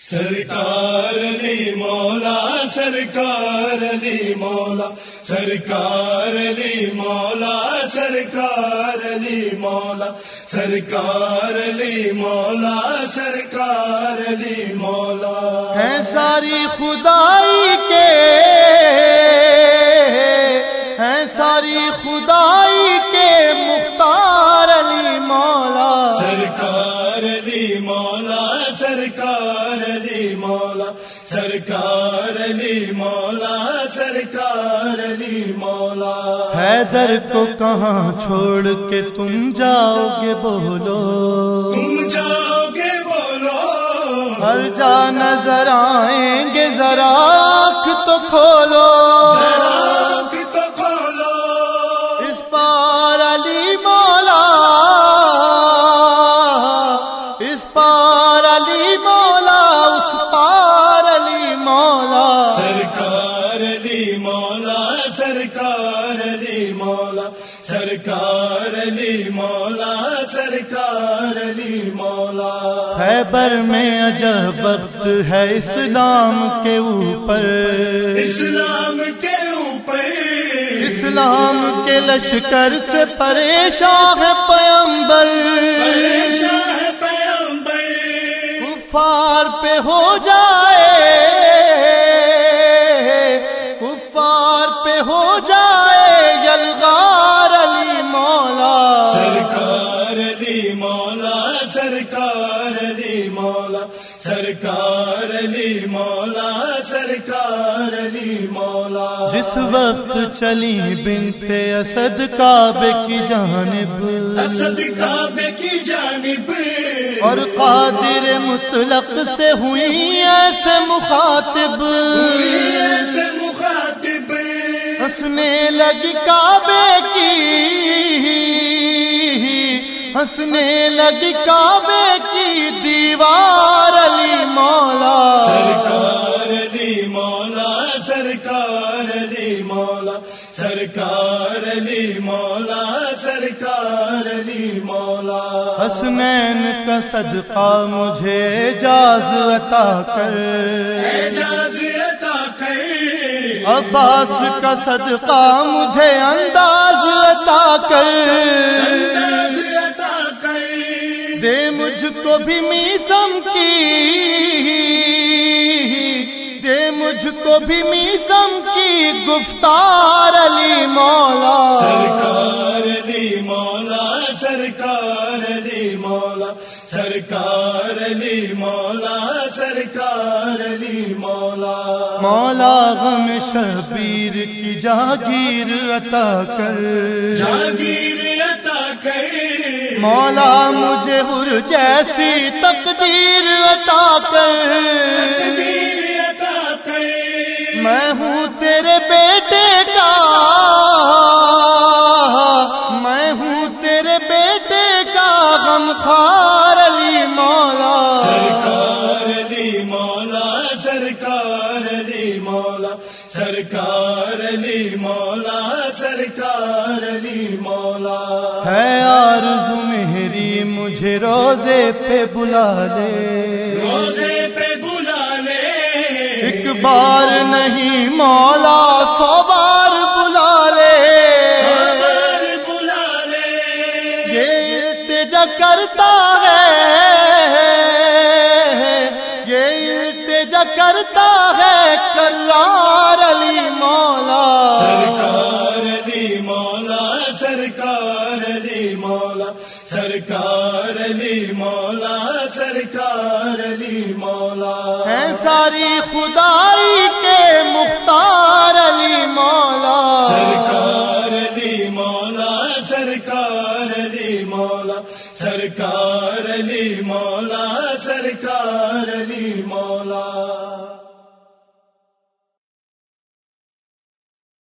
سرکار علی مولا، سرکار علی مولا، سرکار علی مولا، سرکار علی مولا، سرکار علی مولا، سرکار علی مولا۔ ہے ساری خدا سرکار علی مولا سرکار علی مولا حیدر کو کہاں چھوڑ کے تم جاؤ گے بولو تم جاؤ گے بولو ہر جا نظر آئیں گے ذرا آنکھ تو کھولو سرکار علی مولا سرکار علی مولا۔ خیبر میں عجب وقت ہے اسلام کے اوپر۔ اسلام کے اوپر۔ اسلام کے لشکر سے پریشان ہے پیمبر پیغمبر۔ کفار پہ ہو جائے۔ کفار پہ ہو جائے۔ علی مولا سرکار علی مولا سرکار علی مولا۔ جس وقت چلی بنت اسد کعبے کی جانب۔ اسد کعبے کی جانب۔ اور قادر مطلق سے ہوئی ایسے مخاطب۔ ایسے مخاطب۔ ہنسنے لگی کعبے کی۔ ہنسنے لگی کعبے کی۔ دیوار علی مولا۔ سرکار علی مولا سرکار علی مولا سرکار علی مولا سرکار علی مولا۔ حسنین کا صدقہ مجھے جاز عطا کر۔ اعجاز عطا کر۔ عباس کا صدقہ مجھے انداز عطا کر۔ بھی میسم کی دے مجھ کو بھی میسم کی گفتار علی مولا سرکار علی مولا سرکار علی مولا سرکار علی مولا سرکار علی مولا۔ مولا غم شبیر کی جاگیر عطا کر۔ جاگیر مولا مجھے ہر جیسی تقدیر عطا کر۔ میں ہوں تیرے بیٹے کا۔ میں ہوں تیرے بیٹے کا غم خار علی مولا۔ سرکار علی مولا سرکار علی مولا سرکار علی مولا سرکار علی مولا۔ ہے آرزو میری مجھے روزے پہ بلا لے۔ روزے پہ بلا لے۔ ایک بار نہیں مولا سو بار بلا لے۔ بار بلا لے۔ یہ التجا کرتا ہے۔ یہ التجا کرتا ہے کرار علی۔ مولا سرکار علی مولا سرکار علی مولا۔ ہے ساری خدائی کے مختار علی مولا۔ سرکار علی مولا سرکار علی مولا۔ سرکار علی مولا سرکار علی مولا۔